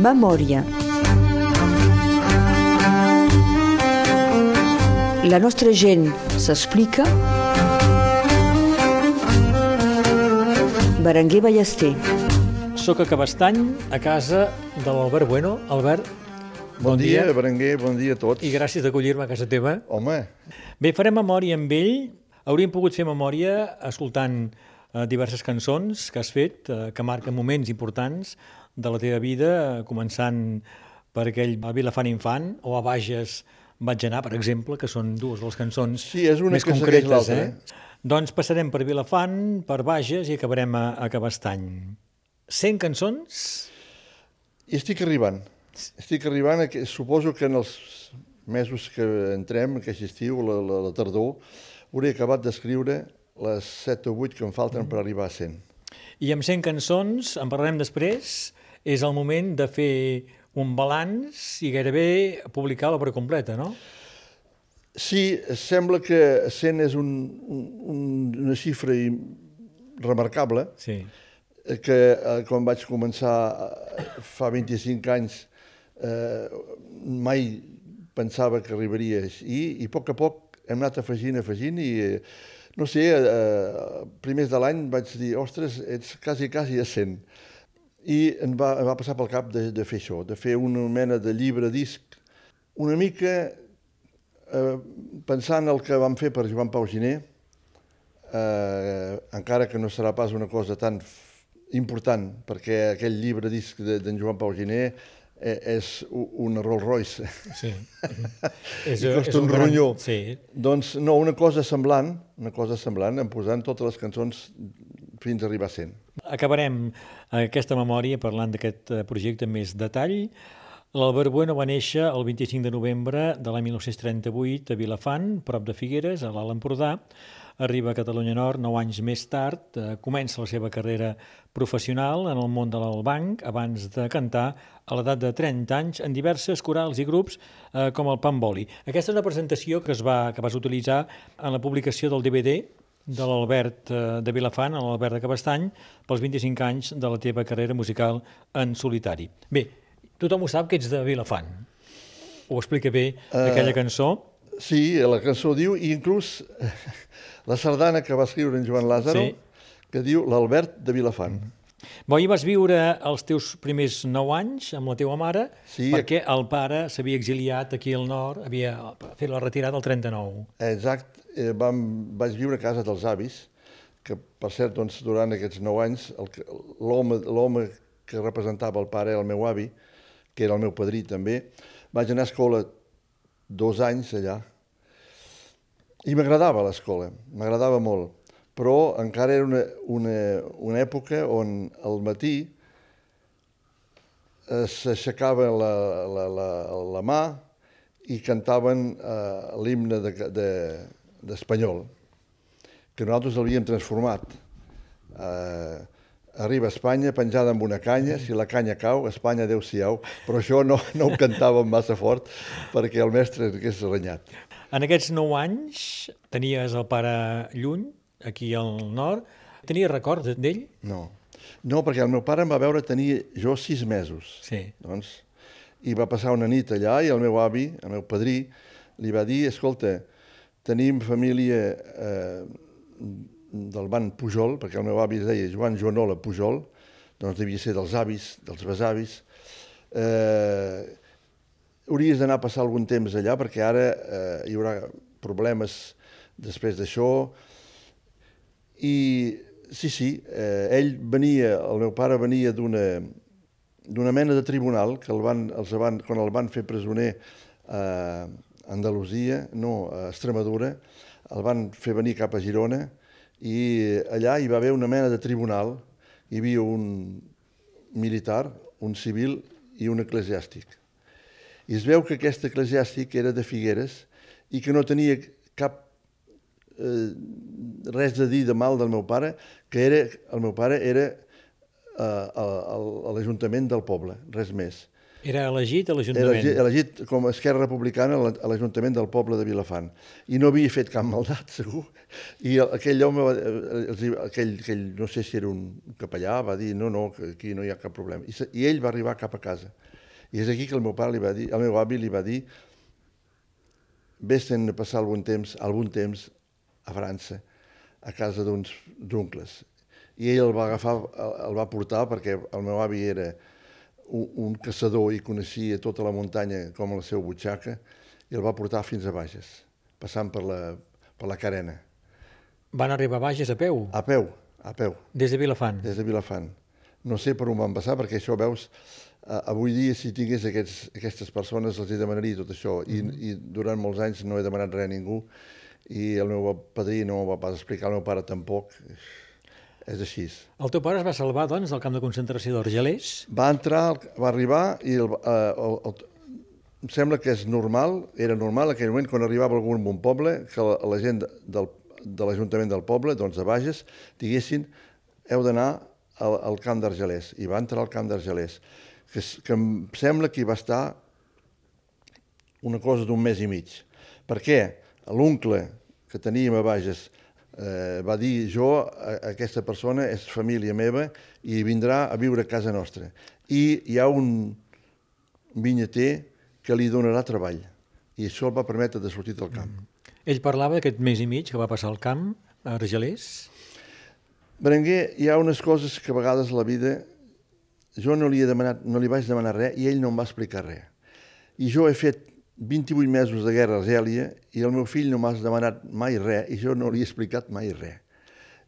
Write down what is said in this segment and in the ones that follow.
Memòria. La nostra gent s'explica. Berenguer Ballester. Soc a Cabestany, a casa de l'Albert Bueno. Albert, Bon, dia, Berenguer, bon dia a tots. i gràcies d'acollir-me a casa teva. Home, Bé, farem memòria amb ell. Hauríem pogut fer memòria escoltant eh, diverses cançons que has fet, eh, que marquen moments importants de la teva vida, començant per aquell a Vilafant Infant o a Bages vaig anar, per exemple, que són dues de les cançons Sí, és una més que concretes. Eh? Doncs passarem per Vilafant, per Bages i acabarem a, a Cabestany. 100 cançons? hi estic arribant. Estic arribant, a que, suposo que en els mesos que entrem, aquest estiu, la, la, la tardor, hauré acabat d'escriure les 7 o 8 que em falten per arribar a 100. I amb 100 cançons, en parlarem després, és el moment de fer un balanç i gairebé publicar l'obra completa, no? Sí, sembla que 100 és un, un, una xifra remarcable, Sí. eh, que eh, quan vaig començar eh, fa 25 anys eh, mai pensava que arribaria així i a poc a poc hem anat afegint, afegint i eh, no sé, eh, primers de l'any vaig dir, ostres, ets quasi, quasi a 100. I em va, em va passar pel cap de, de fer això, de fer una mena de llibre disc, una mica eh, pensant el que vam fer per Joan Pau Giner, eh, encara que no serà pas una cosa tan important, perquè aquell llibre disc de- d'en Joan Pau Giner eh, és u- una Rolls Royce. sí. I costa un ronyó. Sí. doncs no, una cosa semblant, una cosa semblant, en posant totes les cançons fins a arribar a 100. Acabarem aquesta memòria parlant d'aquest eh, projecte amb més detall. L'Albert Bueno va néixer el 25 de novembre de l'any 1938 a Vilafant, prop de Figueres, a l'Alt Empordà. Arriba a Catalunya Nord nou anys més tard, eh, comença la seva carrera professional en el món de l'Albanc, abans de cantar a l'edat de 30 anys en diverses corals i grups eh, com el Pamboli. Aquesta és una presentació que, es va, que vas utilitzar en la publicació del DVD de l'Albert eh, de Vilafant, a l'Albert de Cabestany, pels 25 anys de la teva carrera musical en solitari. Bé, tothom ho sap que ets de Vilafant. Ho explica bé aquella cançó. Sí, la cançó diu, i inclús la sardana que va escriure en Joan Lázaro, Sí. que diu l'Albert de Vilafant. Bo, hi vas viure els teus primers 9 anys amb la teva mare, Sí. perquè el pare s'havia exiliat aquí al nord, havia fet la retirada al 39. Exacte, eh, vam, vaig viure a casa dels avis, que per cert, doncs, durant aquests nou anys, l'home que representava el pare era el meu avi, que era el meu padrí també. Vaig anar a escola dos anys allà, i m'agradava l'escola, m'agradava molt, però encara era una, una, una època on al matí eh, s'aixecava la, la, la, la mà i cantaven eh, l'himne d'espanyol, de, d'espanyol, que nosaltres l'havíem transformat. Eh, arriba a Espanya penjada amb una canya, si la canya cau, Espanya adeu-siau, però això no, no ho cantàvem massa fort perquè el mestre hagués renyat. En aquests 9 anys tenies el pare lluny, aquí al nord. Tenies record d'ell? No. No, perquè el meu pare em va veure tenir jo sis mesos. Sí. Doncs, I va passar una nit allà i el meu avi, el meu padrí, li va dir, escolta, tenim família eh, del ban Pujol, perquè el meu avi es deia Joan Joanola Pujol, doncs devia ser dels avis, dels besavis. Eh, hauries d'anar a passar algun temps allà perquè ara eh, hi haurà problemes després d'això. I sí, sí, eh, ell venia, el meu pare venia d'una d'una mena de tribunal que el van, els van, quan el van fer presoner a Andalusia, no, a Extremadura, el van fer venir cap a Girona i allà hi va haver una mena de tribunal, hi havia un militar, un civil i un eclesiàstic. I es veu que aquest eclesiàstic era de Figueres i que no tenia cap eh, res de dir de mal del meu pare, que era, el meu pare era eh, a, a l'Ajuntament del poble, res més. Era elegit a Era l'Ajuntament. elegi- elegit com a Esquerra Republicana a la- a l'Ajuntament del poble de Vilafant. I no havia fet cap maldat, segur. I el- aquell home, eh, hi- aquell, aquell, no sé si era un capellà, va dir, no, no, que aquí no hi ha cap problema. I, i ell va arribar cap a casa. I és aquí que el meu pare li va dir, el meu avi li va dir vés-te'n a passar algun temps, algun temps a França, a casa d'uns oncles. I ell el va agafar, el, el va portar perquè el meu avi era un, un caçador i coneixia tota la muntanya com la seva butxaca i el va portar fins a Bages, passant per la, per la carena. Van arribar a Bages a peu? A peu, a peu. Des de Vilafant? Des de Vilafant. No sé per on van passar, perquè això veus, avui dia si tingués aquests, aquestes persones els hi demanaria tot això, I, mm. i durant molts anys no he demanat res a ningú, i el meu padrí no m'ho va pas explicar, el meu pare tampoc, és així. El teu pare es va salvar, doncs, del camp de concentració d'Argelers? Va entrar, va arribar i el, eh, el, el, em sembla que és normal, era normal en aquell moment quan arribava algun bon poble, que la, la gent del, de l'Ajuntament del poble, doncs de Bages, diguessin heu d'anar al, al camp d'Argelers. I va entrar al camp d'Argelers, que, que em sembla que hi va estar una cosa d'un mes i mig. Per què? L'oncle que teníem a Bages eh, va dir jo, aquesta persona és família meva i vindrà a viure a casa nostra. I hi ha un vinyater que li donarà treball i això el va permetre de sortir del camp. Mm. Ell parlava d'aquest mes i mig que va passar al camp, a Argelers? Berenguer, hi ha unes coses que a vegades la vida jo no li, he demanat, no li vaig demanar res i ell no em va explicar res. I jo he fet 28 mesos de guerra a Argèlia i el meu fill no m'ha demanat mai res i jo no li he explicat mai res.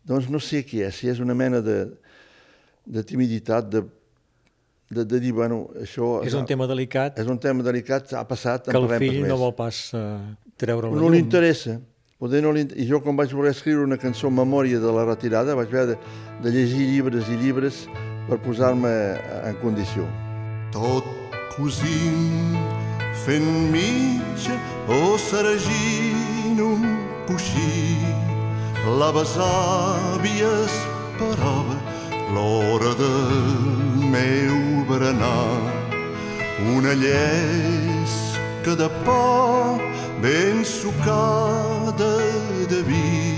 Doncs no sé què és, si és una mena de, de timiditat, de, de, de dir, bueno, això... És un tema delicat. És un tema delicat, ha passat, que el fill no vol pas uh, treure la no llum. No li interessa. Poder no li... I jo, quan vaig voler escriure una cançó en memòria de la retirada, vaig haver de, de llegir llibres i llibres per posar-me en condició. Tot cosint fent mitja o sergint un coixí. La besàvia esperava l'hora del meu berenar. Una llesca de pa ben sucada de vi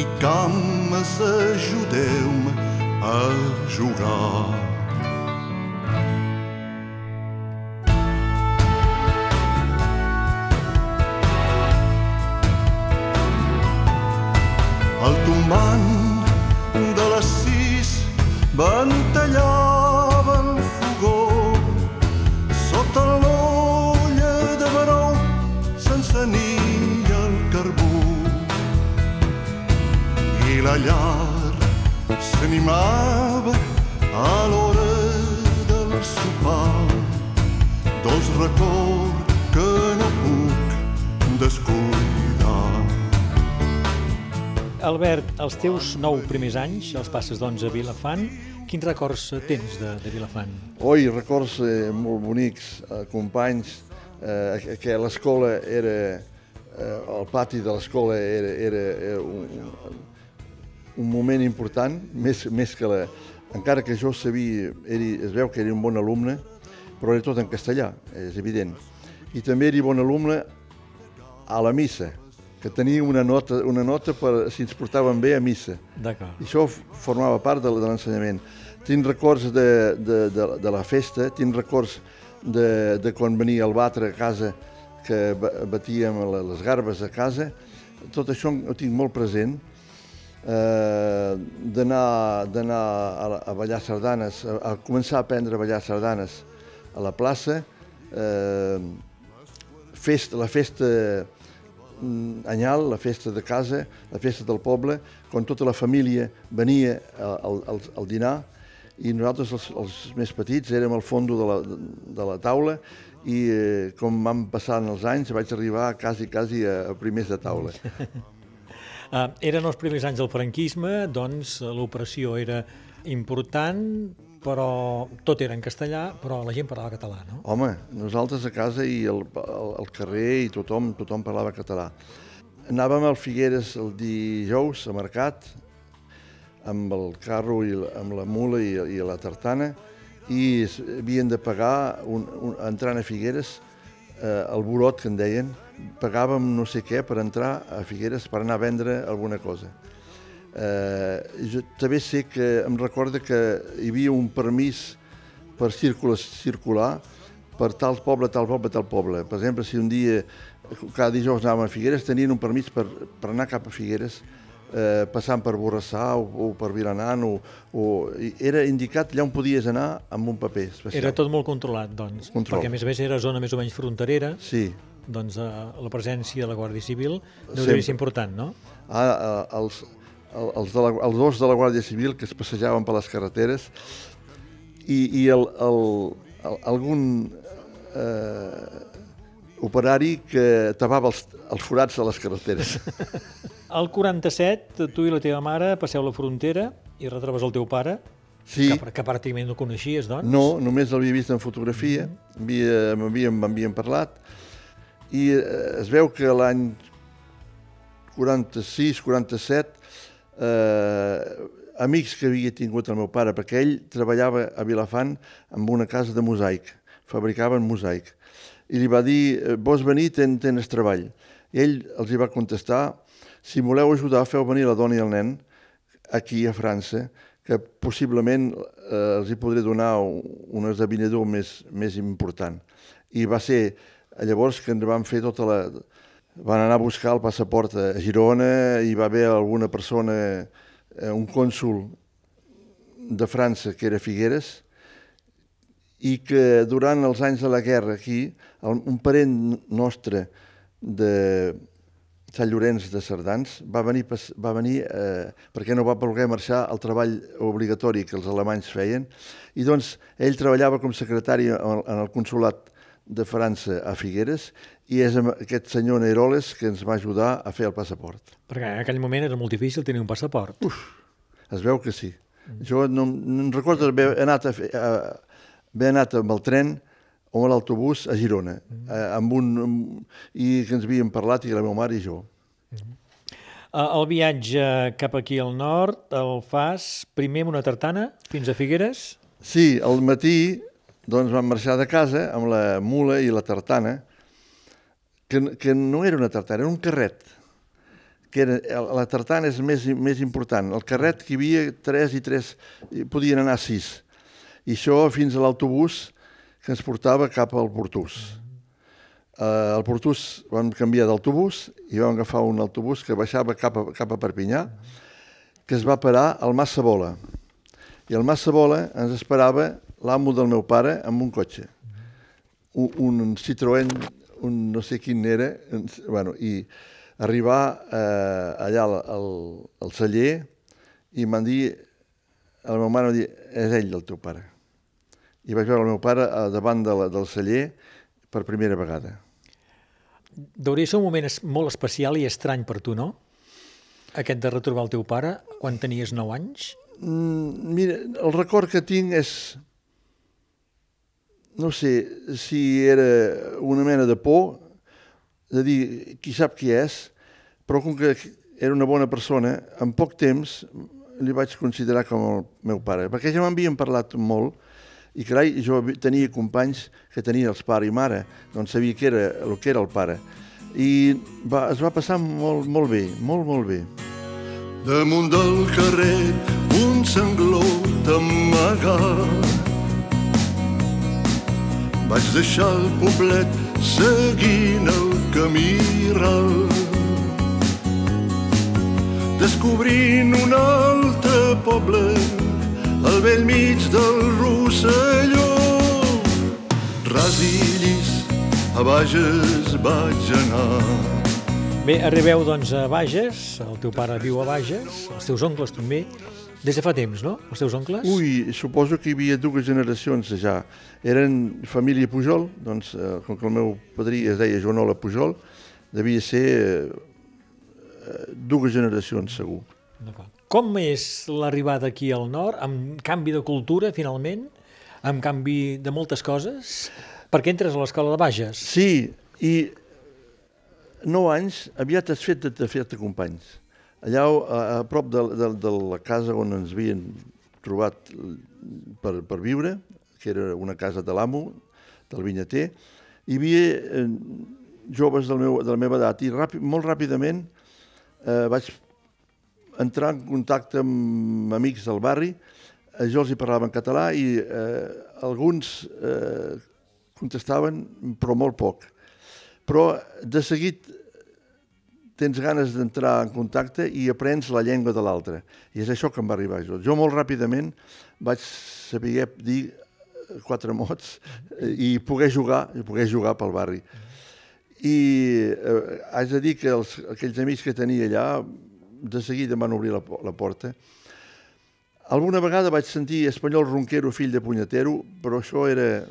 i cames ajudeu-me a jugar. El tombant de les sis ventallava el fogó. Sota l'olla de baró s'encenia el carbó. I la llar s'animava a l'hora del sopar. Dos records Albert, els teus nou primers anys els passes doncs a Vilafant. Quins records tens de, de Vilafant? Oi, records eh, molt bonics, eh, companys, eh, que l'escola era, eh, el pati de l'escola era, era, era un, un moment important, més, més que la... Encara que jo sabia, era, es veu que era un bon alumne, però era tot en castellà, és evident. I també era bon alumne a la missa, que tenia una nota, una nota per si ens portaven bé a missa. I això formava part de, de l'ensenyament. Tinc records de, de, de, de la festa, tinc records de, de quan venia el batre a casa, que batíem les garbes a casa. Tot això ho tinc molt present. Eh, d'anar a, a ballar sardanes, a, a començar a aprendre a ballar sardanes a la plaça, eh, festa, la festa anyal, la festa de casa, la festa del poble, quan tota la família venia al, al, al dinar i nosaltres, els, els més petits, érem al fons de la, de la taula i eh, com van passant els anys vaig arribar quasi, quasi a, a primers de taula. uh, eren els primers anys del franquisme, doncs l'operació era important, però tot era en castellà, però la gent parlava català, no? Home, nosaltres a casa i al, al carrer i tothom, tothom parlava català. Anàvem al Figueres el dijous a mercat, amb el carro i amb la mula i, i la tartana, i havien de pagar, un, un, entrant a Figueres, eh, el burot que en deien, pagàvem no sé què per entrar a Figueres per anar a vendre alguna cosa. Eh, jo també sé que em recorda que hi havia un permís per circular, circular per tal poble, tal poble, tal poble. Per exemple, si un dia, cada dijous anàvem a Figueres, tenien un permís per, per anar cap a Figueres, eh, passant per Borrassà o, o per Vilanant, o, o, era indicat allà on podies anar amb un paper especial. Era tot molt controlat, doncs, Control. perquè a més a més era zona més o menys fronterera, Sí. doncs eh, la presència de la Guàrdia Civil devia ser important, no? Ah, eh, els, el- els, de la, els dos de la Guàrdia Civil que es passejaven per les carreteres i, i el, el, el, algun eh, operari que tapava els, els forats de les carreteres. Al 47, tu i la teva mare passeu la frontera i retrobes el teu pare, Sí, que, que pràcticament no coneixies, doncs. no, només l'havia vist en fotografia, havia- m'havien m'havien parlat, i eh, es veu que l'any 46, 47, eh, amics que havia tingut el meu pare, perquè ell treballava a Vilafant amb una casa de mosaic, fabricaven mosaic, i li va dir, eh, vols venir, ten, tens treball. I ell els hi va contestar, si voleu ajudar, feu venir la dona i el nen aquí a França, que possiblement eh, els hi podré donar un, un esdevenidor més, més important. I va ser llavors que ens van fer tota la... Van anar a buscar el passaport a Girona, i va haver alguna persona, eh, un cònsul de França, que era Figueres, i que durant els anys de la guerra aquí, un parent nostre de Sant Llorenç de Cerdans va venir, va venir eh, perquè no va voler marxar al treball obligatori que els alemanys feien, i doncs ell treballava com secretari en el consulat de França a Figueres i és aquest senyor Neiroles que ens va ajudar a fer el passaport. Perquè en aquell moment era molt difícil tenir un passaport. Uf, es veu que sí. Jo no, no em recordo haver anat, a fer, a, haver anat amb el tren o amb l'autobús a Girona, eh, amb un, amb, i que ens havíem parlat, i la meva mare i jo. Eh, El viatge cap aquí al nord el fas primer amb una tartana fins a Figueres. Sí, al matí doncs vam marxar de casa amb la mula i la tartana, que, que no era una tartana, era un carret. Que era, la tartana és més, més important. El carret que hi havia tres i tres, i podien anar sis. I això fins a l'autobús que ens portava cap al Portús. Uh, al Portús vam canviar d'autobús i vam agafar un autobús que baixava cap a, cap a Perpinyà, que es va parar al Massa Bola. I al Massa Bola ens esperava l'amo del meu pare amb un cotxe. Un, un Citroën, un no sé quin era, bueno, i arribar eh, allà al, al, al celler i m'han dit, a la meva mare va dir, és ell el teu pare. I vaig veure el meu pare a davant de la, del celler per primera vegada. Deuria ser un moment molt especial i estrany per tu, no? Aquest de retrobar el teu pare quan tenies 9 anys? Mm, mira, el record que tinc és... No sé si era una mena de por, de dir, qui sap qui és, però com que era una bona persona, en poc temps li vaig considerar com el meu pare, perquè ja m'havien parlat molt i carai, jo tenia companys que tenien els pare i mare, doncs sabia que era el que era el pare. I va, es va passar molt, molt bé, molt, molt bé. Damunt del carrer un sanglot amagat. Vaig deixar el poblet seguint el camí ral. Descobrint un altre poble al vell mig del Rosselló. Ras i llis, a Bages vaig anar. Bé, arribeu doncs a Bages, el teu pare viu a Bages, els teus oncles també, des de fa temps, no? Els teus oncles? Ui, suposo que hi havia dues generacions ja. Eren família Pujol, doncs, eh, com que el meu padrí es deia Joanola Pujol, devia ser eh, dues generacions, segur. Com és l'arribada aquí al nord, amb canvi de cultura, finalment, amb canvi de moltes coses, perquè entres a l'escola de Bages. Sí, i nou anys aviat has fet de, de fer-te companys. Allà a, a prop de, de, de la casa on ens havien trobat per, per viure, que era una casa de l'amo, del vinyater, hi havia eh, joves del meu, de la meva edat i ràpid, molt ràpidament eh, vaig entrar en contacte amb amics del barri eh, jo els hi parlava en català i eh, alguns eh, contestaven, però molt poc. Però de seguit tens ganes d'entrar en contacte i aprens la llengua de l'altre. I és això que em va arribar jo. Jo molt ràpidament vaig saber dir quatre mots i poder jugar, i poder jugar pel barri. I eh, haig de dir que els, aquells amics que tenia allà de seguida em van obrir la, la porta. Alguna vegada vaig sentir espanyol ronquero, fill de punyetero, però això era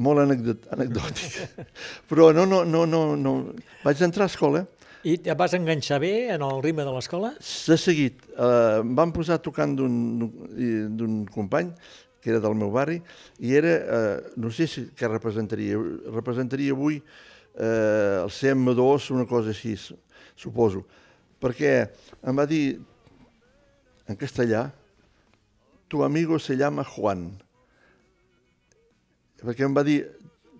molt anecdot, anecdòtic. Però no, no, no, no, no. Vaig entrar a escola. I et vas enganxar bé en el ritme de l'escola? De seguit. Eh, em van posar tocant d'un company que era del meu barri, i era, eh, no sé si què representaria, representaria avui eh, el CM2, una cosa així, suposo, perquè em va dir en castellà, tu amigo se llama Juan, perquè em va dir,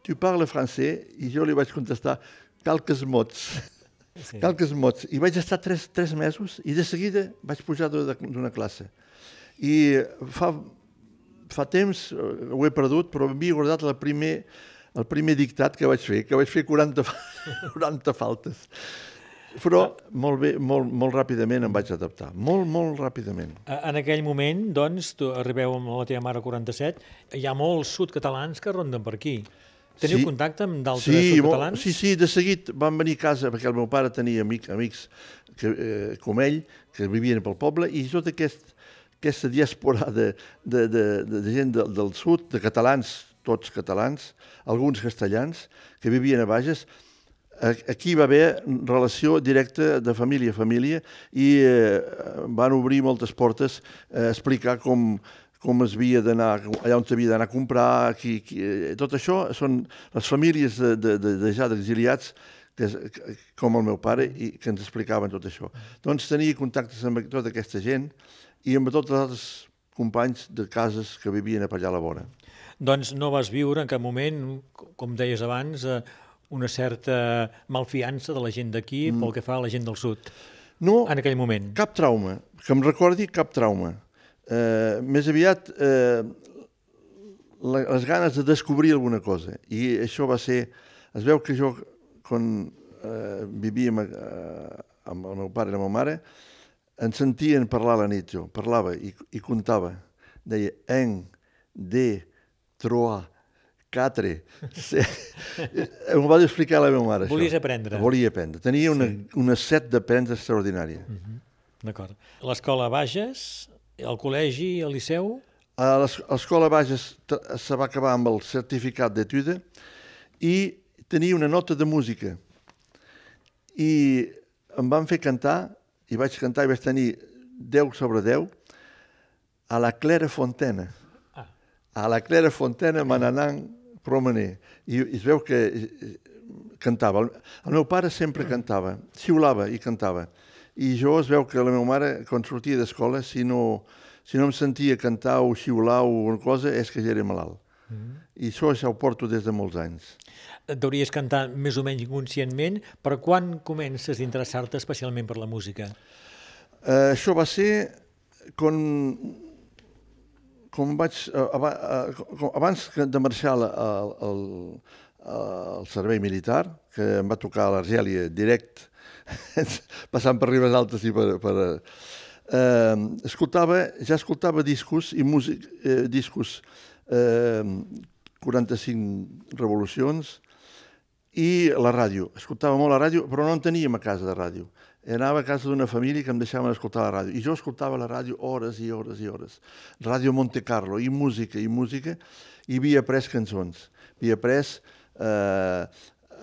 tu parles francès? I jo li vaig contestar, calques mots. Sí. Calques mots. I vaig estar tres, tres mesos i de seguida vaig pujar d'una classe. I fa, fa temps, eh, ho he perdut, però m'havia guardat el primer, el primer dictat que vaig fer, que vaig fer 40, 40 faltes. Però molt bé, molt, molt ràpidament em vaig adaptar, molt, molt ràpidament. En aquell moment, doncs, tu arribeu amb la teva mare 47, hi ha molts sud-catalans que ronden per aquí. Teniu sí. contacte amb d'altres sí, sud-catalans? Sí, sí, de seguit van venir a casa, perquè el meu pare tenia amic, amics que, eh, com ell, que vivien pel poble, i tot aquest, aquesta diàspora de, de, de, de, de gent de, del sud, de catalans, tots catalans, alguns castellans, que vivien a Bages, aquí va haver relació directa de família a família i eh, van obrir moltes portes a explicar com, com es havia d'anar, allà on s'havia d'anar a comprar, qui, qui, eh, tot això són les famílies de, de, de, de ja d'exiliats que, com el meu pare, i que ens explicaven tot això. Doncs tenia contactes amb tota aquesta gent i amb tots els altres companys de cases que vivien allà a la vora. Doncs no vas viure en cap moment, com deies abans, eh, una certa malfiança de la gent d'aquí mm. pel que fa a la gent del sud no, en aquell moment? cap trauma, que em recordi cap trauma. Eh, més aviat eh, la, les ganes de descobrir alguna cosa. I això va ser... Es veu que jo, quan eh, vivíem eh, amb el meu pare i la meva mare, ens sentien parlar a la nit jo, parlava i, i contava. Deia, en, de, troa, catre. Sí. Em va explicar la meva mare, Volies això. aprendre. Volia aprendre. Tenia una, sí. una set d'aprendre extraordinària. Uh -huh. D'acord. L'escola Bages, el col·legi, el liceu? A l'escola Bages se va acabar amb el certificat d'etude i tenia una nota de música. I em van fer cantar, i vaig cantar i vaig tenir 10 sobre 10, a la Clara Fontena. Ah. A la Clara Fontena, Mananang, promener. I es veu que eh, cantava. El meu pare sempre cantava, xiulava i cantava. I jo es veu que la meva mare, quan sortia d'escola, si no, si no em sentia cantar o xiular o una cosa, és que ja era malalt. Mm -hmm. I això ja ho porto des de molts anys. Deuries cantar més o menys inconscientment, però quan comences a interessar-te especialment per la música? Uh, això va ser quan com vaig, eh, eh, abans de marxar al, al, al servei militar, que em va tocar a l'Argèlia direct, passant per Ribes Altes i per... per eh, escoltava, ja escoltava discos i músic, eh, discos eh, 45 revolucions i la ràdio. Escoltava molt la ràdio, però no en teníem a casa de ràdio anava a casa d'una família que em deixaven escoltar la ràdio. I jo escoltava la ràdio hores i hores i hores. Ràdio Monte Carlo, i música, i música, i havia après cançons. Havia après eh,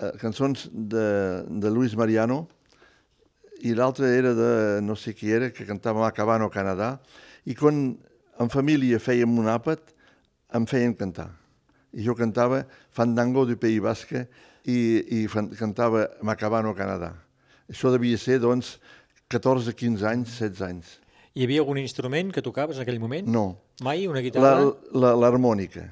eh, cançons de, de Luis Mariano, i l'altra era de no sé qui era, que cantava Macabano, Canadà, i quan en família fèiem un àpat, em feien cantar. I jo cantava Fandango du País Basque i, i cantava Macabano, Canadà. Això devia ser, doncs, 14, 15 anys, 16 anys. Hi havia algun instrument que tocaves en aquell moment? No. Mai? Una guitarra? L'harmònica.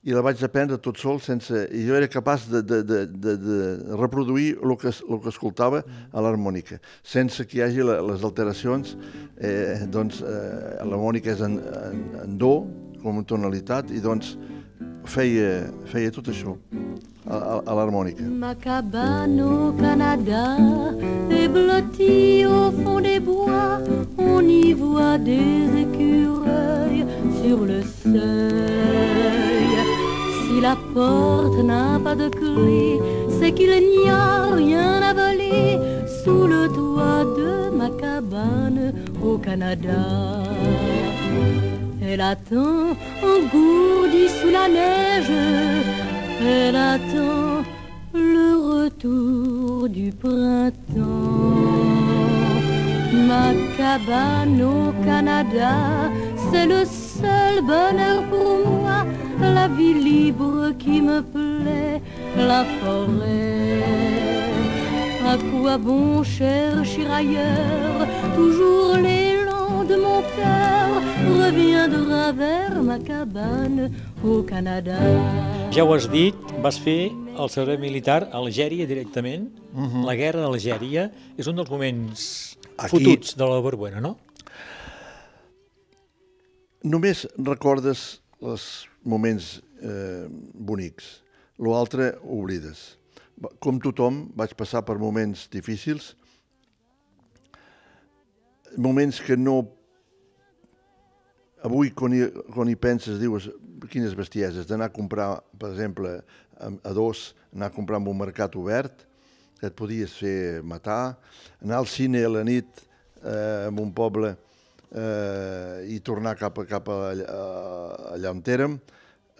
i la vaig aprendre tot sol sense... I jo era capaç de, de, de, de, de reproduir el que, el que escoltava a l'harmònica, sense que hi hagi la, les alteracions. Eh, doncs eh, l'harmònica és en, en, en do, com en tonalitat, i doncs feia, feia tot això a, a, a. Ma cabane au Canada est blottie au fond des bois. On y voit des écureuils sur le seuil. Si la porte n'a pas de clé, c'est qu'il n'y a rien à voler sous le toit de ma cabane au Canada. Elle attend engourdie sous la neige, elle attend le retour du printemps. Ma cabane au Canada, c'est le seul bonheur pour moi, la vie libre qui me plaît, la forêt. À quoi bon chercher ailleurs Toujours mon cœur reviendra vers ma cabane au Canada. Ja ho has dit, vas fer el servei militar a Algèria directament. La guerra d'Algèria és un dels moments Aquí- fotuts de la Barbuena, no? Només recordes els moments eh, bonics, l'altre oblides. Va- Com tothom, vaig passar per moments difícils, moments que no... Avui, quan hi, quan hi penses, dius quines bestieses, d'anar a comprar, per exemple, a, dos, anar a comprar en un mercat obert, que et podies fer matar, anar al cine a la nit eh, en un poble eh, i tornar cap, a- cap a, a, allà on érem,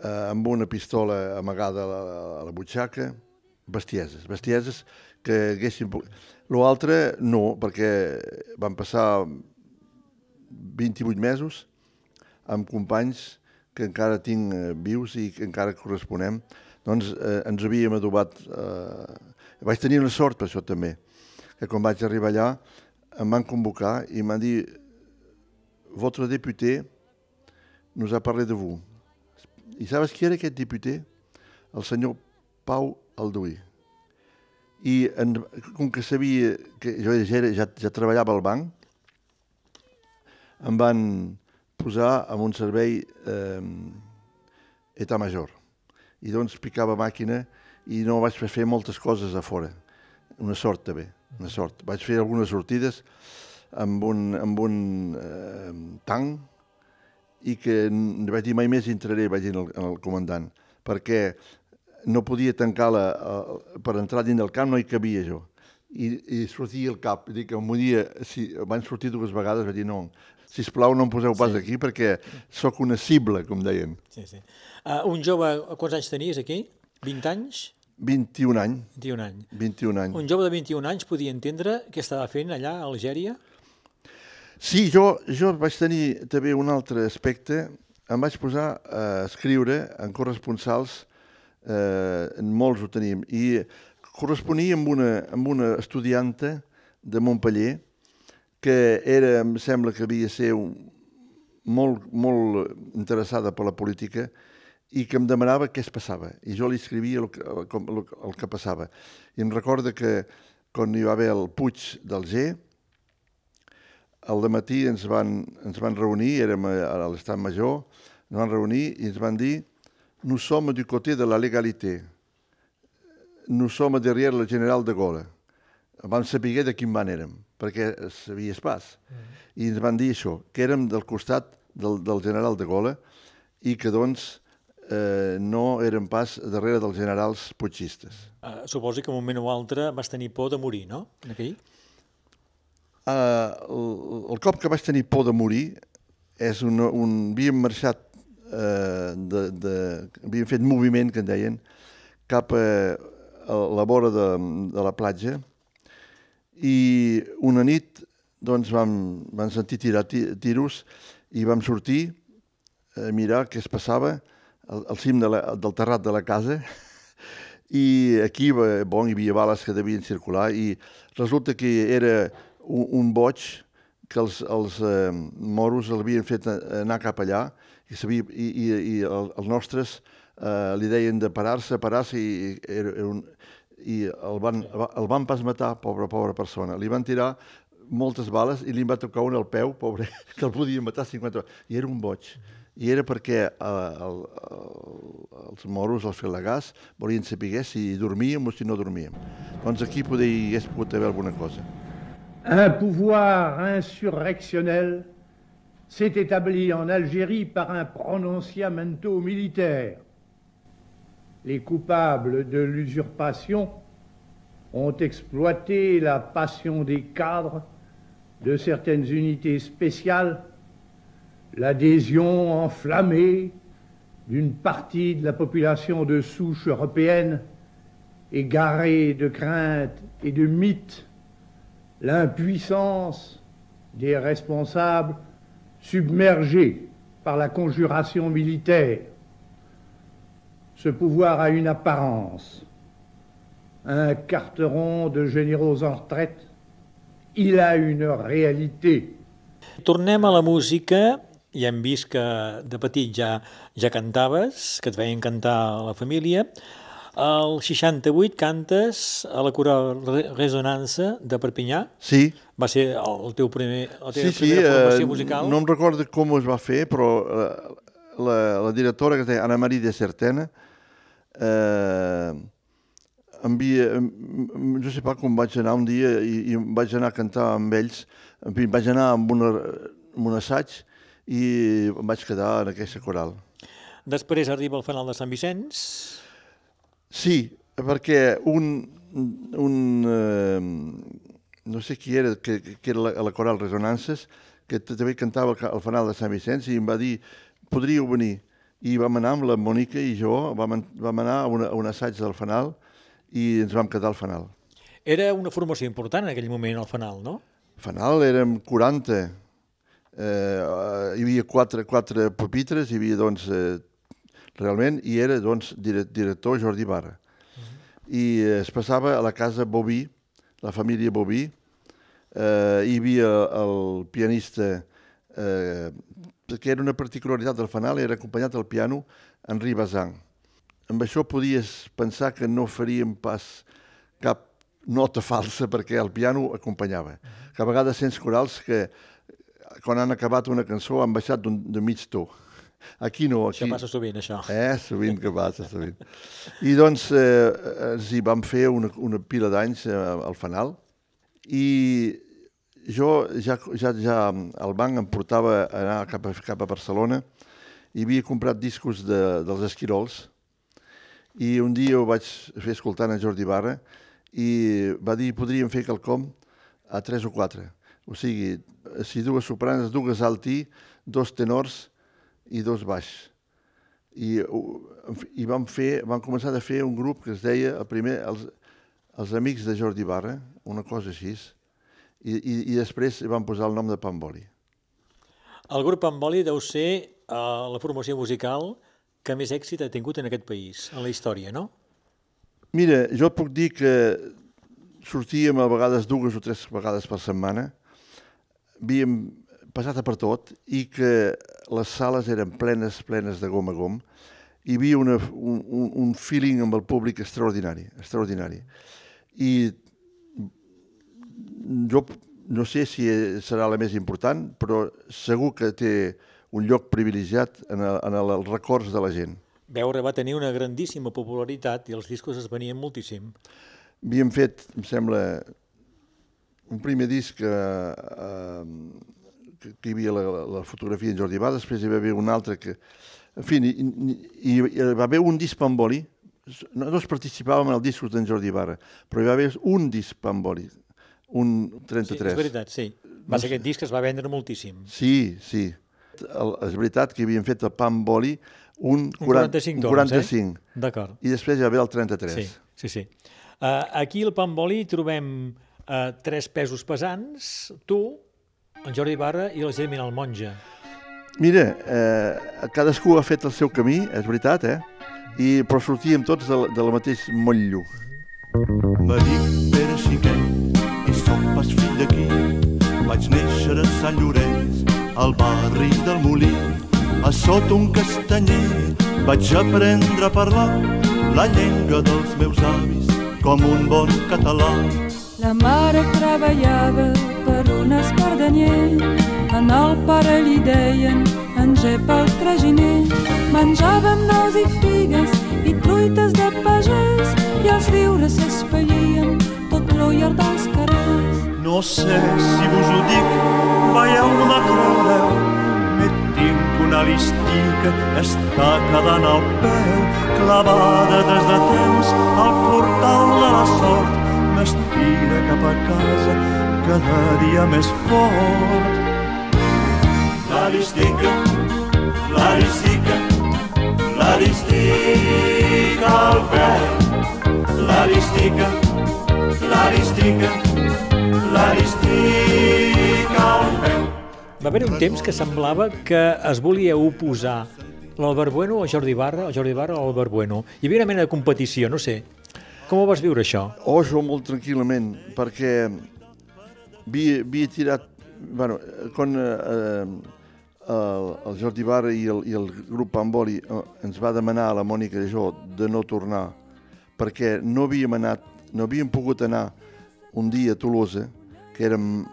eh, amb una pistola amagada a la, a la butxaca, bestieses, bestieses que haguessin... L'altre no, perquè van passar 28 mesos amb companys que encara tinc eh, vius i que encara corresponem, doncs eh, ens havíem adobat... Eh, vaig tenir una sort per això també, que quan vaig arribar allà em van convocar i m'han dit votre député nous a parlé de vous. I sabes qui era aquest député? El senyor Pau Alduí. I en, com que sabia que jo ja, era, ja, ja treballava al banc, em van posar en un servei eh, etat major. I doncs picava màquina i no vaig fer moltes coses a fora. Una sort també, una sort. Vaig fer algunes sortides amb un, amb un eh, tanc i que vaig dir mai més entraré, vaig dir al, al comandant, perquè no podia tancar la, el, per entrar dins del camp, no hi cabia jo. I, i sortia el cap, dic que un dia, si van sortir dues vegades, vaig dir no, sisplau no em poseu pas aquí perquè sóc una com deien. Sí, sí. Uh, un jove, quants anys tenies aquí? 20 anys? 21 anys, 21 anys. 21 anys. Un jove de 21 anys podia entendre què estava fent allà a Algèria? Sí, jo, jo vaig tenir també un altre aspecte. Em vaig posar a escriure en corresponsals, eh, en molts ho tenim, i corresponia amb una, amb una estudianta de Montpellier que era, em sembla que havia ser un, molt, molt interessada per la política i que em demanava què es passava. I jo li escrivia el, que- com- el, el que passava. I em recorda que quan hi va haver el Puig d'Alger, al matí ens van, ens van reunir, érem a, l'estat major, ens van reunir i ens van dir nous sommes du côté de la légalité. Nous sommes derrière le general de Gaulle. Vam saber de quin ban érem, perquè sabies pas. I ens van dir això, que érem del costat del, del general de Gaulle i que, doncs, eh, no érem pas darrere dels generals puigistes. Uh, suposo que en un moment o altre vas tenir por de morir, no? En aquell? Uh, el, el cop que vaig tenir por de morir és un... un havíem marxat, uh, de, de, havíem fet moviment, que en deien, cap a, a la vora de, de la platja i una nit doncs vam, vam sentir tirar ti- tiros i vam sortir a mirar què es passava al, al cim de la, del terrat de la casa. I aquí eh, bon, hi havia bales que devien circular i resulta que era un, un boig que els, els eh, moros l'havien fet a- anar cap allà i, sabia, i, i, i el, els nostres eh, li deien de parar-se, parar-se i, era, era un, i el van, el van pas matar, pobra, pobra persona. Li van tirar moltes bales i li va tocar un al peu, pobre, que el podien matar 50 I era un boig. I era perquè eh, el, el, els moros, els felagars, volien saber si dormíem o si no dormíem. Doncs aquí poder, hi hagués pogut haver alguna cosa. Un pouvoir insurrectionnel s'est établi en Algérie par un prononciamento militaire. Les coupables de l'usurpation ont exploité la passion des cadres de certaines unités spéciales, l'adhésion enflammée d'une partie de la population de souche européenne, égarée de craintes et de mythes, l'impuissance des responsables submergés par la conjuration militaire. Ce pouvoir a une apparence, un carteron de généraux en retraite, il a une réalité. Tornem a la música i hem vist que de petit ja ja cantaves, que et veien cantar a la família. El 68 cantes a la Coral Resonança de Perpinyà. Sí. Va ser el teu primer, la teva Sí, sí, primera formació eh, musical. no em recordo com es va fer, però eh, la, la directora, que es deia Ana Maria de Certena, eh, envia, no sé pas com vaig anar un dia i, i vaig anar a cantar amb ells, en fi, vaig anar amb, una, amb un assaig i em vaig quedar en aquesta coral. Després arriba el fanal de Sant Vicenç. Sí, perquè un, un eh, no sé qui era, que, que era la, a la coral Resonances, que també cantava al ca- al fanal de Sant Vicenç i em va dir, podríeu venir. I vam anar amb la Mònica i jo, vam, vam anar a, una, a un assaig del fanal i ens vam quedar al fanal. Era una formació important en aquell moment, el fanal, no? Fanal érem 40, eh, hi havia quatre, quatre pupitres, hi havia doncs, eh, realment, i era doncs dire, director Jordi Barra. I eh, es passava a la casa Bobí, la família Bobí, eh, hi havia el pianista, eh, que era una particularitat del Fanal, era acompanyat al piano Henri Bazin. Amb això podies pensar que no faríem pas cap nota falsa perquè el piano acompanyava. Que a vegades sents corals que quan han acabat una cançó han baixat de mig to. Aquí no, aquí... Això passa sovint, això. Eh, sovint que passa, sovint. I doncs eh, ens hi vam fer una, una pila d'anys eh, al fanal i jo ja, ja, ja el banc em portava a anar cap a, cap a Barcelona i havia comprat discos de, dels Esquirols i un dia ho vaig fer escoltant a Jordi Barra i va dir podríem fer quelcom a tres o quatre. O sigui, si dues sopranes, dues altí, dos tenors i dos baix. I, i vam, fer, vam començar a fer un grup que es deia el primer, els, els Amics de Jordi Barra, una cosa així, i, i, i després vam posar el nom de Pamboli. El grup Amboli deu ser eh, la formació musical que més èxit ha tingut en aquest país, en la història, no? Mira, jo puc dir que sortíem a vegades dues o tres vegades per setmana, havíem passat a per tot i que les sales eren plenes, plenes de gom a gom. Hi havia una, un, un- un feeling amb el públic extraordinari, extraordinari. I jo no sé si serà la més important, però segur que té un lloc privilegiat en, el, en el, els records de la gent. Veure va tenir una grandíssima popularitat i els discos es venien moltíssim. Havíem fet, em sembla, un primer disc que, eh, que, que hi havia la, la fotografia en Jordi Bá, després hi va haver un altre que... En fi, i, i, i va haver un disc Pamboli, nosaltres participàvem en el disc d'en Jordi Barra, però hi va haver un disc Pamboli, un Sí, 33. és veritat, sí. Va ser aquest disc que es va vendre moltíssim. Sí, sí. El, és veritat que havien fet el Pamboli un, Un 40 45 un tones, 45. eh? D'acord. I després va haver el 33. Sí, sí, sí. Uh, aquí al Pamboli trobem uh, tres pesos pesants, tu, en Jordi Barra i la Gemina el Monja. Mira, eh, cadascú ha fet el seu camí, és veritat, eh? I, però sortíem tots del, del mateix motllo. Me dic Pere Xiquet i sóc pas fill d'aquí. Vaig néixer a Sant Llorenç, al barri del Molí. a sota un castanyer vaig aprendre a parlar la llengua dels meus avis com un bon català. La mare treballava per un espardanyer, en el pare li deien engep el traginer. Menjàvem nous i figues i truites de pagès i els viures s'espellien tot l'oiar dels. No sé si vos ho dic, veieu la creureu, me tinc una listica, està quedant al peu, clavada des de temps al portal de la sort m'estira cap a casa cada dia més fort. L'aristica, l'aristica, l'aristica al peu. L'aristica, l'aristica, l'aristica al peu. Va haver un temps que semblava que es volia oposar l'Albert Bueno o Jordi Barra, o Jordi Barra o Albert Bueno. Hi havia una mena de competició, no sé. Com ho vas viure, això? Oh, jo molt tranquil·lament, perquè havia, havia tirat... Bueno, quan eh, el, el Jordi Barra i el, i el grup Pamboli eh, ens va demanar a la Mònica i jo de no tornar perquè no havíem anat, no havíem pogut anar un dia a Tolosa, que érem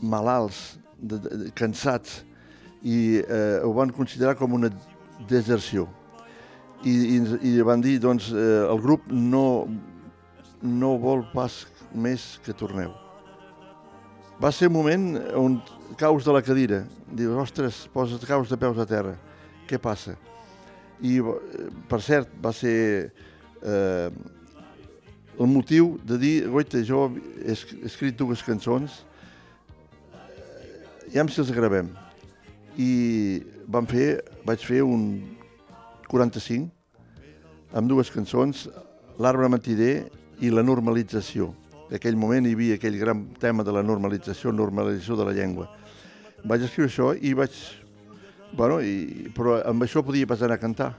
malalts, de, de, cansats, i eh, ho van considerar com una deserció i, i, i van dir, doncs, eh, el grup no, no vol pas més que torneu. Va ser un moment on caus de la cadira, dius, ostres, posa't caus de peus a terra, què passa? I, eh, per cert, va ser eh, el motiu de dir, goita, jo he escrit dues cançons, ja si els gravem. I vam fer, vaig fer un 45, amb dues cançons, L'arbre mentider i la normalització. En aquell moment hi havia aquell gran tema de la normalització, normalització de la llengua. Vaig escriure això i vaig... Bueno, i, però amb això podia passar a cantar.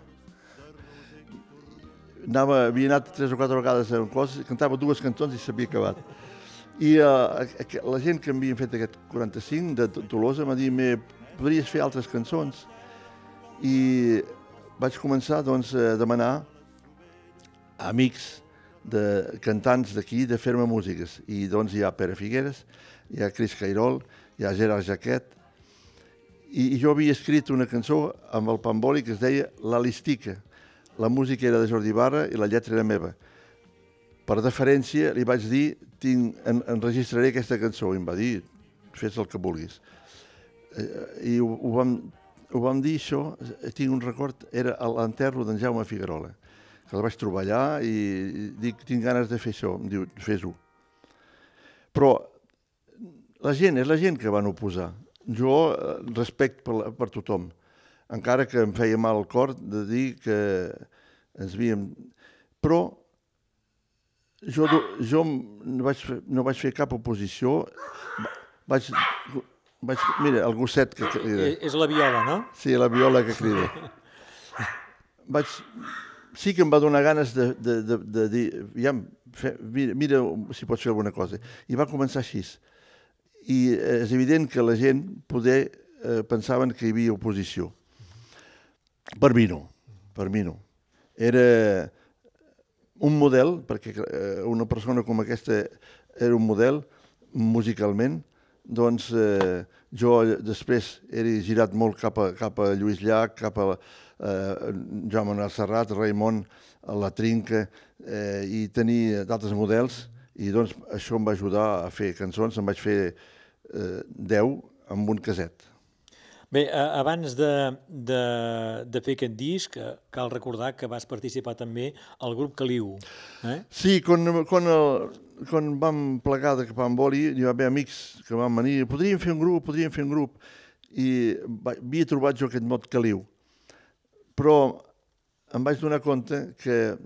Anava, havia anat tres o quatre vegades a un cos, cantava dues cançons i s'havia acabat. I uh, la gent que m'havien fet aquest 45 de Tolosa m'ha dit, podries fer altres cançons? I vaig començar doncs, a demanar a amics de cantants d'aquí de fer-me músiques. I doncs hi ha Pere Figueres, hi ha Cris Cairol, hi ha Gerard Jaquet, i, i jo havia escrit una cançó amb el Pamboli que es deia La Listica. La música era de Jordi Barra i la lletra era meva. Per deferència li vaig dir, tinc, en, enregistraré aquesta cançó, i em va dir, fes el que vulguis. Eh, I ho, ho, vam, ho vam dir això, tinc un record, era a l'enterro d'en Jaume Figuerola que el vaig trobar allà i dic, tinc ganes de fer això. Em diu, fes-ho. Però la gent, és la gent que van oposar. Jo eh, respect per, per tothom, encara que em feia mal el cor de dir que ens havíem... Però jo, jo no, vaig fer, no vaig fer cap oposició, vaig, vaig... Mira, el gosset que crida. És la viola, no? Sí, la viola que crida. Vaig, sí que em va donar ganes de, de, de, de dir, ja, fe, mira, mira si pots fer alguna cosa. I va començar així. I és evident que la gent poder eh, pensaven que hi havia oposició. Per mi no, per mi no. Era un model, perquè eh, una persona com aquesta era un model musicalment, doncs eh, jo després he girat molt cap a, cap a Lluís Llach, cap a eh, Manuel Serrat, Raimon, La Trinca, eh, i tenir d'altres models, i doncs això em va ajudar a fer cançons, em vaig fer eh, 10 amb un caset. Bé, abans de, de, de fer aquest disc, cal recordar que vas participar també al grup Caliu. Eh? Sí, quan, quan, el, quan vam plegar de cap a Boli, hi va haver amics que van venir, podríem fer un grup, podríem fer un grup, i havia trobat jo aquest mot Caliu però em vaig donar compte que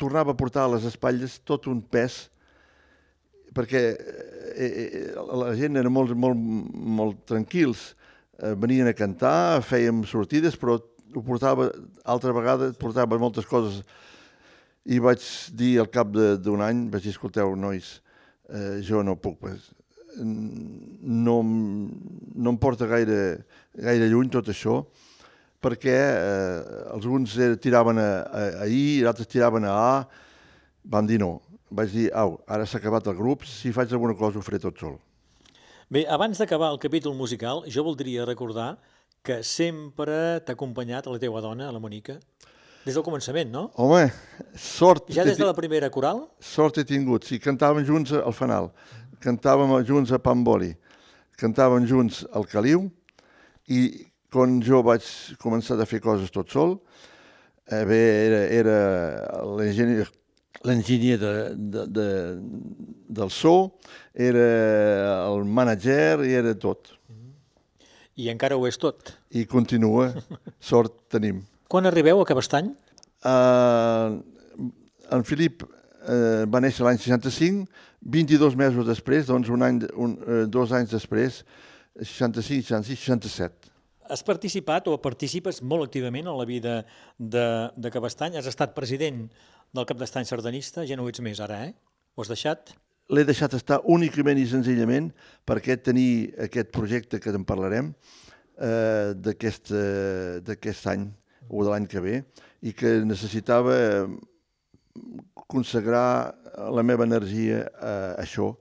tornava a portar a les espatlles tot un pes perquè eh, eh, la gent era molt, molt, molt tranquils, eh, venien a cantar, fèiem sortides, però ho portava, altra vegada, portava moltes coses. I vaig dir al cap d'un any, vaig dir, escolteu, nois, eh, jo no puc, no, no em porta gaire, gaire lluny tot això, perquè eh, alguns tiraven a, a, a I, altres tiraven a A, vam dir no. Vaig dir, au, ara s'ha acabat el grup, si faig alguna cosa ho faré tot sol. Bé, abans d'acabar el capítol musical, jo voldria recordar que sempre t'ha acompanyat la teva dona, la Monica, des del començament, no? Home, sort... Ja des de la primera coral? Sort he tingut, sí, cantàvem junts al fanal, cantàvem junts a Pamboli, cantàvem junts al Caliu, i quan jo vaig començar a fer coses tot sol, eh, bé, era, era l'enginyer l'enginyer de, de, de, del so, era el manager i era tot. I encara ho és tot. I continua, sort tenim. Quan arribeu a Cabestany? Uh, en Filip uh, va néixer l'any 65, 22 mesos després, doncs un any, un, uh, dos anys després, 65, 66, 67. Has participat o participes molt activament en la vida de, de Cabestany? Has estat president del Cap d'Estany sardanista, ja no ho ets més ara, eh? Ho has deixat? L'he deixat estar únicament i senzillament perquè tenir aquest projecte que en parlarem eh, d'aquest any o de l'any que ve, i que necessitava eh, consagrar la meva energia a això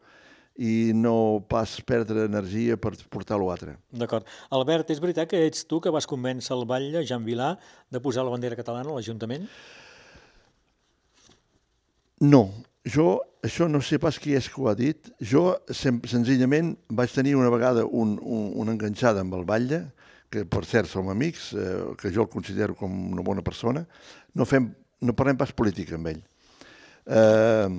i no pas perdre energia per portar l'altre. D'acord. Albert, és veritat que ets tu que vas convèncer el batlle, Jean Vilà, de posar la bandera catalana a l'Ajuntament? No, jo, això no sé pas qui és que ho ha dit. Jo, sen senzillament, vaig tenir una vegada un, un, una enganxada amb el batlle, que per cert som amics, eh, que jo el considero com una bona persona, no, fem, no parlem pas política amb ell. Eh,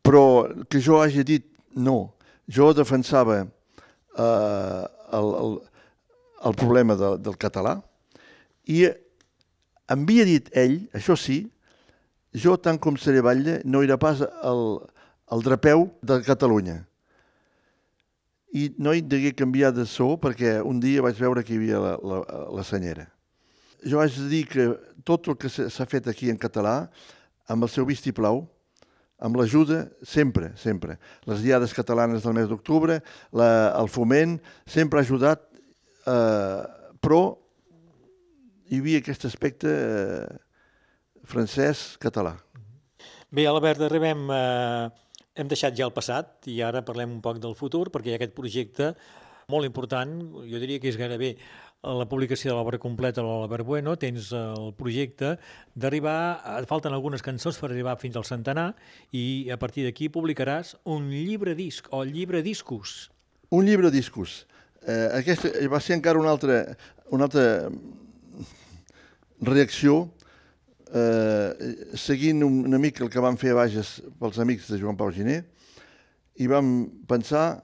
però que jo hagi dit no, jo defensava eh, el, el, el problema de, del català i em havia dit ell, això sí, jo tant com seré batlle no irà pas al, al drapeu de Catalunya i no hi degué canviar de so perquè un dia vaig veure que hi havia la, la, la senyera. Jo haig de dir que tot el que s'ha fet aquí en català, amb el seu vistiplau, amb l'ajuda, sempre, sempre. Les diades catalanes del mes d'octubre, el foment, sempre ha ajudat, eh, però hi havia aquest aspecte eh, francès-català. Bé, Albert, arribem eh, hem deixat ja el passat i ara parlem un poc del futur perquè hi ha aquest projecte molt important, jo diria que és gairebé la publicació de l'obra completa de l'Albert Bueno, tens el projecte d'arribar, et falten algunes cançons per arribar fins al centenar i a partir d'aquí publicaràs un llibre disc o llibre discos. Un llibre discos. Eh, aquesta va ser encara una altra, una altra reacció eh, seguint una mica el que vam fer a Bages pels amics de Joan Pau Giné, i vam pensar,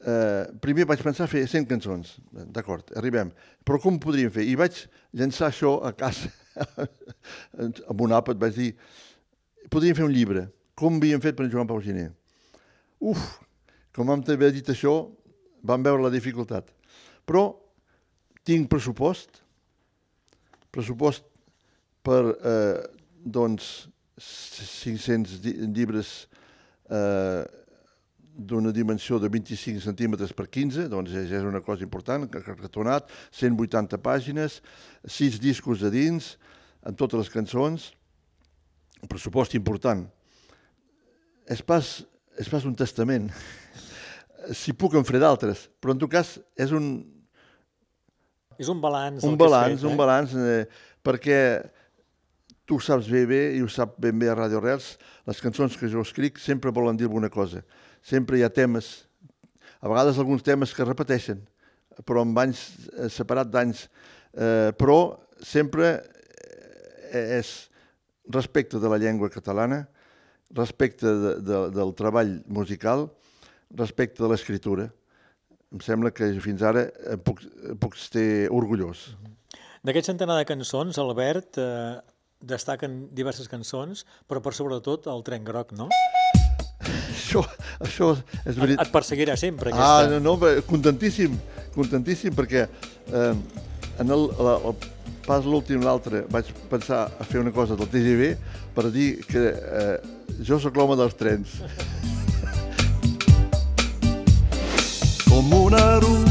eh, primer vaig pensar fer 100 cançons, d'acord, arribem, però com podríem fer? I vaig llançar això a casa, amb un àpat, vaig dir, podríem fer un llibre, com havíem fet per en Joan Pau Giné. Uf, com vam haver dit això, vam veure la dificultat. Però tinc pressupost, pressupost per eh, doncs 500 llibres eh, d'una dimensió de 25 centímetres per 15, doncs ja, és una cosa important, cartonat, 180 pàgines, 6 discos de dins, amb totes les cançons, un pressupost important. És pas, és pas un testament, si puc en fer d'altres, però en tot cas és un... És un balanç. Un balanç, fet, eh? un balanç, eh, perquè tu ho saps bé bé i ho sap ben bé a Radio Reals, les cançons que jo escric sempre volen dir alguna cosa. Sempre hi ha temes, a vegades alguns temes que repeteixen, però amb anys eh, separat d'anys, eh, però sempre eh, és respecte de la llengua catalana, respecte de, de, del treball musical, respecte de l'escriptura. Em sembla que fins ara puc, puc estar orgullós. D'aquest centenar de cançons, Albert, eh, destaquen diverses cançons, però per sobretot el tren groc, no? Això, això és veritat. Et, perseguirà sempre, aquesta. Ah, no, no, contentíssim, contentíssim, perquè eh, en el, el, el pas l'últim l'altre vaig pensar a fer una cosa del TGV per dir que eh, jo sóc l'home dels trens. com una eruga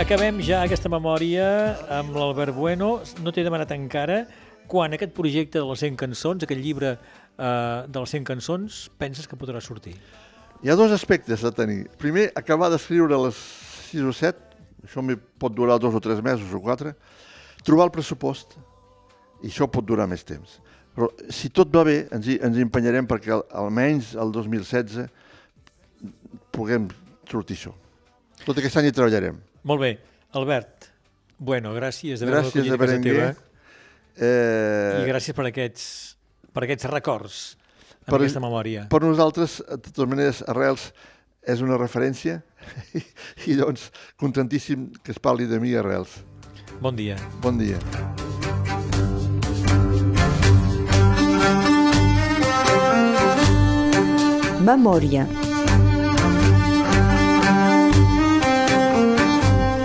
acabem ja aquesta memòria amb l'Albert Bueno. No t'he demanat encara quan aquest projecte de les 100 cançons, aquest llibre eh, de les 100 cançons, penses que podrà sortir? Hi ha dos aspectes a tenir. Primer, acabar d'escriure les 6 o 7, això pot durar dos o tres mesos o quatre, trobar el pressupost, i això pot durar més temps. Però si tot va bé, ens hi, ens hi empenyarem perquè al- almenys el 2016 puguem sortir això. Tot aquest any hi treballarem. Molt bé. Albert, bueno, gràcies d'haver-me Gràcies acollit a casa teva Eh, i gràcies per aquests, per aquests records Per- aquesta memòria. Per nosaltres, de totes maneres, Arrels és una referència i, i doncs contentíssim que es parli de mi Arrels. Bon dia. Bon dia. Memòria.